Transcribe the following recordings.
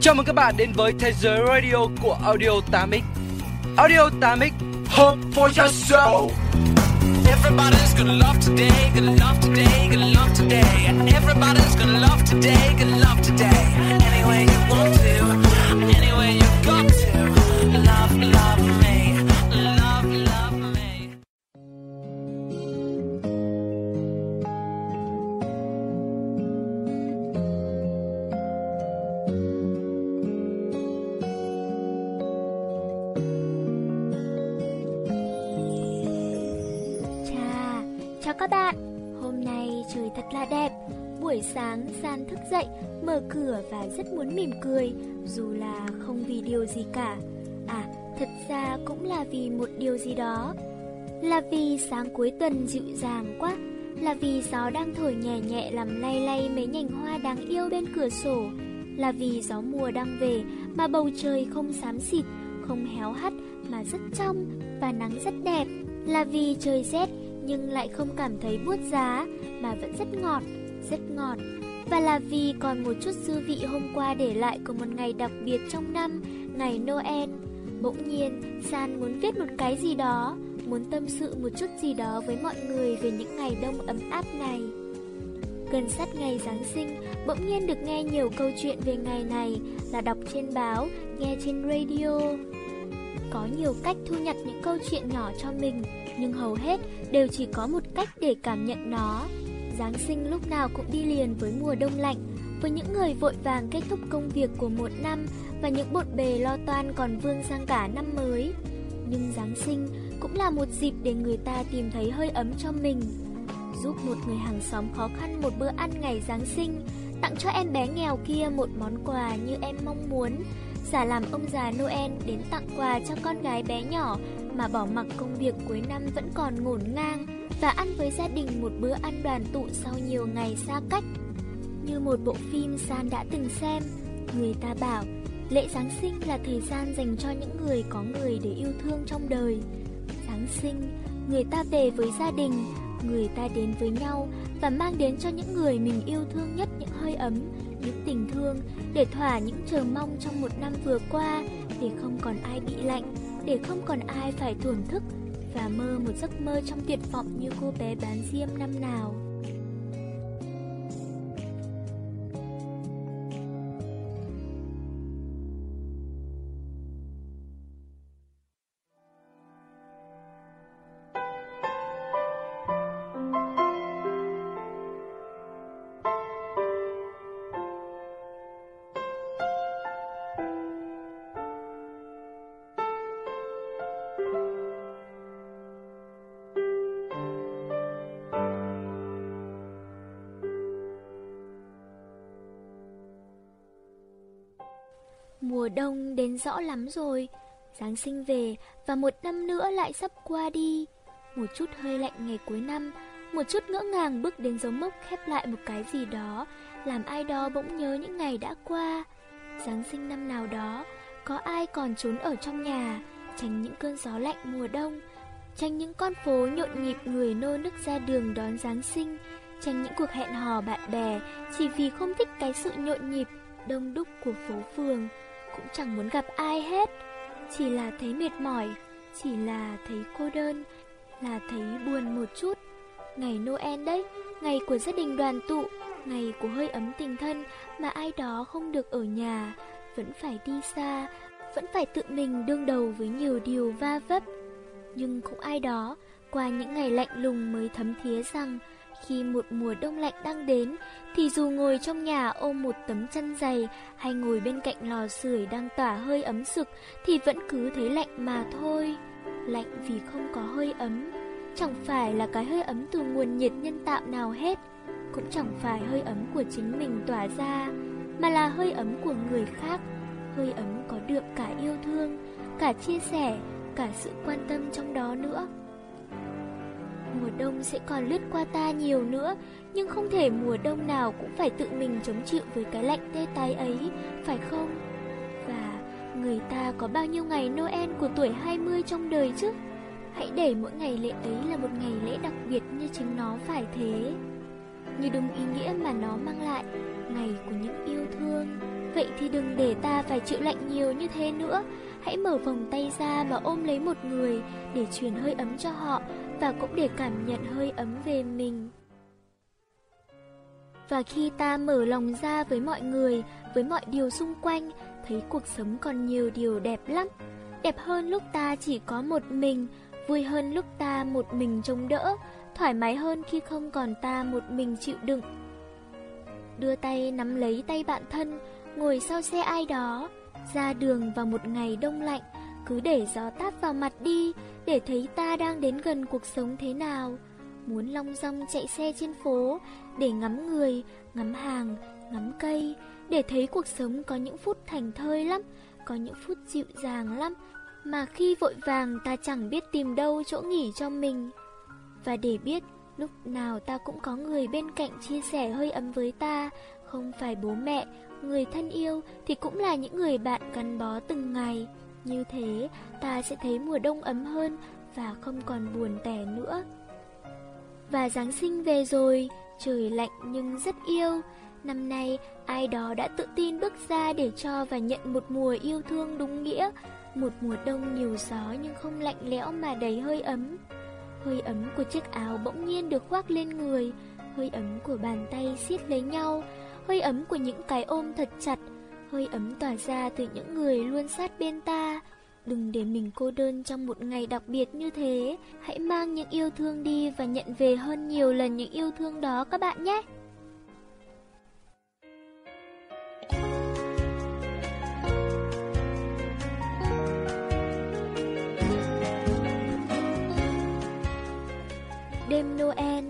Chào mừng các bạn đến với thế giới radio của Audio 8x. Audio 8x, hope for your soul. Everybody's gonna love today, gonna love today, gonna love today. Everybody's gonna love today, gonna love today. Anyway you want to, Hôm nay trời thật là đẹp. Buổi sáng San thức dậy, mở cửa và rất muốn mỉm cười, dù là không vì điều gì cả. À, thật ra cũng là vì một điều gì đó. Là vì sáng cuối tuần dịu dàng quá, là vì gió đang thổi nhẹ nhẹ làm lay lay mấy nhành hoa đáng yêu bên cửa sổ, là vì gió mùa đang về mà bầu trời không xám xịt, không héo hắt mà rất trong và nắng rất đẹp, là vì trời rét nhưng lại không cảm thấy buốt giá mà vẫn rất ngọt, rất ngọt. Và là vì còn một chút dư vị hôm qua để lại của một ngày đặc biệt trong năm, ngày Noel. Bỗng nhiên, San muốn viết một cái gì đó, muốn tâm sự một chút gì đó với mọi người về những ngày đông ấm áp này. Gần sát ngày Giáng sinh, bỗng nhiên được nghe nhiều câu chuyện về ngày này là đọc trên báo, nghe trên radio. Có nhiều cách thu nhặt những câu chuyện nhỏ cho mình, nhưng hầu hết đều chỉ có một cách để cảm nhận nó. Giáng sinh lúc nào cũng đi liền với mùa đông lạnh, với những người vội vàng kết thúc công việc của một năm và những bộn bề lo toan còn vương sang cả năm mới. Nhưng Giáng sinh cũng là một dịp để người ta tìm thấy hơi ấm cho mình. Giúp một người hàng xóm khó khăn một bữa ăn ngày Giáng sinh, tặng cho em bé nghèo kia một món quà như em mong muốn, giả làm ông già Noel đến tặng quà cho con gái bé nhỏ mà bỏ mặc công việc cuối năm vẫn còn ngổn ngang và ăn với gia đình một bữa ăn đoàn tụ sau nhiều ngày xa cách. Như một bộ phim San đã từng xem, người ta bảo lễ Giáng sinh là thời gian dành cho những người có người để yêu thương trong đời. Giáng sinh, người ta về với gia đình, người ta đến với nhau và mang đến cho những người mình yêu thương nhất những hơi ấm, những tình thương để thỏa những chờ mong trong một năm vừa qua, để không còn ai bị lạnh, để không còn ai phải thổn thức và mơ một giấc mơ trong tuyệt vọng như cô bé bán diêm năm nào. Mùa đông đến rõ lắm rồi, Giáng sinh về và một năm nữa lại sắp qua đi. Một chút hơi lạnh ngày cuối năm, một chút ngỡ ngàng bước đến dấu mốc khép lại một cái gì đó, làm ai đó bỗng nhớ những ngày đã qua. Giáng sinh năm nào đó, có ai còn trốn ở trong nhà, tránh những cơn gió lạnh mùa đông, tránh những con phố nhộn nhịp người nô nức ra đường đón Giáng sinh, tránh những cuộc hẹn hò bạn bè chỉ vì không thích cái sự nhộn nhịp, đông đúc của phố phường cũng chẳng muốn gặp ai hết. Chỉ là thấy mệt mỏi, Chỉ là thấy cô đơn, Là thấy buồn một chút. Ngày Noel đấy, Ngày của gia đình đoàn tụ, Ngày của hơi ấm tình thân Mà ai đó không được ở nhà, Vẫn phải đi xa, Vẫn phải tự mình đương đầu với nhiều điều va vấp. Nhưng cũng ai đó, Qua những ngày lạnh lùng mới thấm thía rằng khi một mùa đông lạnh đang đến, thì dù ngồi trong nhà ôm một tấm chăn dày hay ngồi bên cạnh lò sưởi đang tỏa hơi ấm sực thì vẫn cứ thấy lạnh mà thôi. Lạnh vì không có hơi ấm, chẳng phải là cái hơi ấm từ nguồn nhiệt nhân tạo nào hết, cũng chẳng phải hơi ấm của chính mình tỏa ra, mà là hơi ấm của người khác, hơi ấm có được cả yêu thương, cả chia sẻ, cả sự quan tâm trong đó nữa. Mùa đông sẽ còn lướt qua ta nhiều nữa, nhưng không thể mùa đông nào cũng phải tự mình chống chịu với cái lạnh tê tái ấy, phải không? Và người ta có bao nhiêu ngày Noel của tuổi 20 trong đời chứ? Hãy để mỗi ngày lễ ấy là một ngày lễ đặc biệt như chính nó phải thế. như đúng ý nghĩa mà nó mang lại, ngày của những yêu thương. Vậy thì đừng để ta phải chịu lạnh nhiều như thế nữa. Hãy mở vòng tay ra mà ôm lấy một người để truyền hơi ấm cho họ và cũng để cảm nhận hơi ấm về mình. Và khi ta mở lòng ra với mọi người, với mọi điều xung quanh, thấy cuộc sống còn nhiều điều đẹp lắm. Đẹp hơn lúc ta chỉ có một mình, vui hơn lúc ta một mình chống đỡ, thoải mái hơn khi không còn ta một mình chịu đựng. Đưa tay nắm lấy tay bạn thân, ngồi sau xe ai đó, ra đường vào một ngày đông lạnh, cứ để gió tát vào mặt đi, để thấy ta đang đến gần cuộc sống thế nào. Muốn long rong chạy xe trên phố, để ngắm người, ngắm hàng, ngắm cây, để thấy cuộc sống có những phút thành thơi lắm, có những phút dịu dàng lắm, mà khi vội vàng ta chẳng biết tìm đâu chỗ nghỉ cho mình. Và để biết lúc nào ta cũng có người bên cạnh chia sẻ hơi ấm với ta, không phải bố mẹ, người thân yêu thì cũng là những người bạn gắn bó từng ngày. Như thế, ta sẽ thấy mùa đông ấm hơn và không còn buồn tẻ nữa. Và Giáng sinh về rồi, trời lạnh nhưng rất yêu. Năm nay, ai đó đã tự tin bước ra để cho và nhận một mùa yêu thương đúng nghĩa. Một mùa đông nhiều gió nhưng không lạnh lẽo mà đầy hơi ấm. Hơi ấm của chiếc áo bỗng nhiên được khoác lên người, hơi ấm của bàn tay siết lấy nhau, hơi ấm của những cái ôm thật chặt, hơi ấm tỏa ra từ những người luôn sát bên ta. Đừng để mình cô đơn trong một ngày đặc biệt như thế, hãy mang những yêu thương đi và nhận về hơn nhiều lần những yêu thương đó các bạn nhé. Đêm Noel,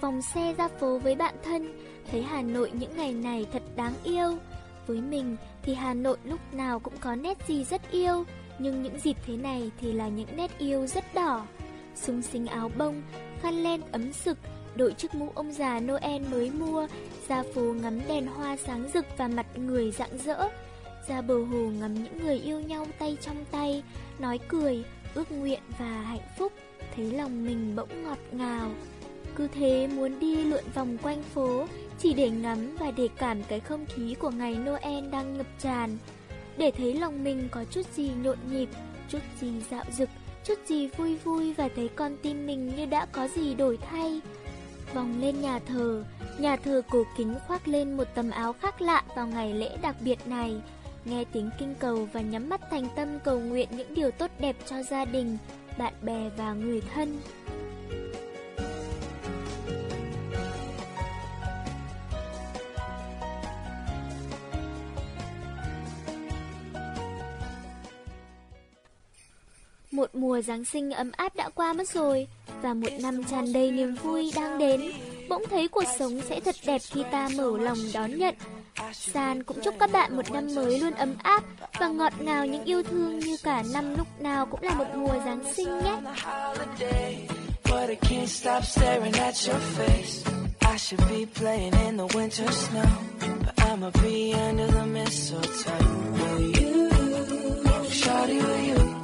vòng xe ra phố với bạn thân, thấy Hà Nội những ngày này thật đáng yêu. Với mình thì Hà Nội lúc nào cũng có nét gì rất yêu, nhưng những dịp thế này thì là những nét yêu rất đỏ. Sung sinh áo bông, khăn len ấm sực, đội chiếc mũ ông già Noel mới mua, ra phố ngắm đèn hoa sáng rực và mặt người rạng rỡ. Ra bờ hồ ngắm những người yêu nhau tay trong tay, nói cười, ước nguyện và hạnh phúc, thấy lòng mình bỗng ngọt ngào. Cứ thế muốn đi lượn vòng quanh phố, chỉ để ngắm và để cảm cái không khí của ngày Noel đang ngập tràn. Để thấy lòng mình có chút gì nhộn nhịp, chút gì dạo dực, chút gì vui vui và thấy con tim mình như đã có gì đổi thay. Vòng lên nhà thờ, nhà thờ cổ kính khoác lên một tấm áo khác lạ vào ngày lễ đặc biệt này. Nghe tiếng kinh cầu và nhắm mắt thành tâm cầu nguyện những điều tốt đẹp cho gia đình, bạn bè và người thân. Một mùa Giáng sinh ấm áp đã qua mất rồi Và một năm tràn đầy niềm vui đang đến. Bỗng thấy cuộc sống sẽ thật đẹp khi ta mở lòng đón nhận. San cũng chúc các bạn một năm mới luôn ấm áp Và ngọt ngào những yêu thương như cả năm lúc nào cũng là một mùa Giáng sinh nhé. But I can't stop staring at your face I should be playing in the winter snow But I'ma be under the mistletoe. Will you, shawty, will you?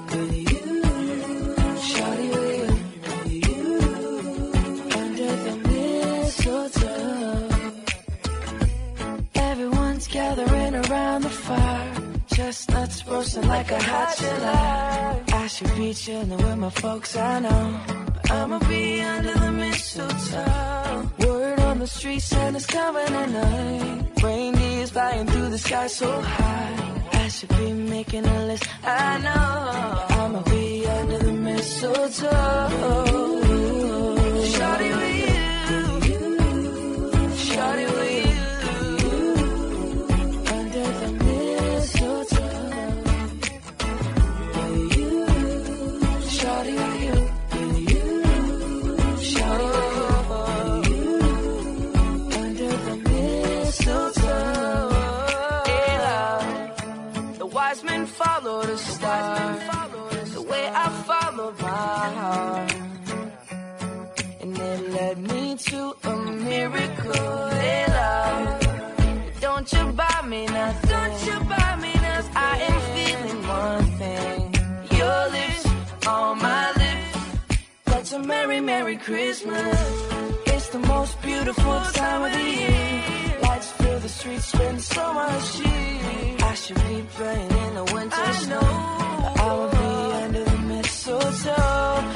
Chestnuts roasting like a hot July. I should be chilling with my folks, I know. But I'ma be under the mistletoe. Word on the street, Santa's coming at tonight. Reindeer's flying through the sky so high. I should be making a list, I know. I'ma be under the mistletoe. me nothing. Don't you buy me nothing. I am feeling one thing. Your lips on my lips. That's a merry, merry Christmas. It's the most beautiful time of the year. Lights fill the streets, spend so much. I should be playing in the winter snow. I will be under the mistletoe.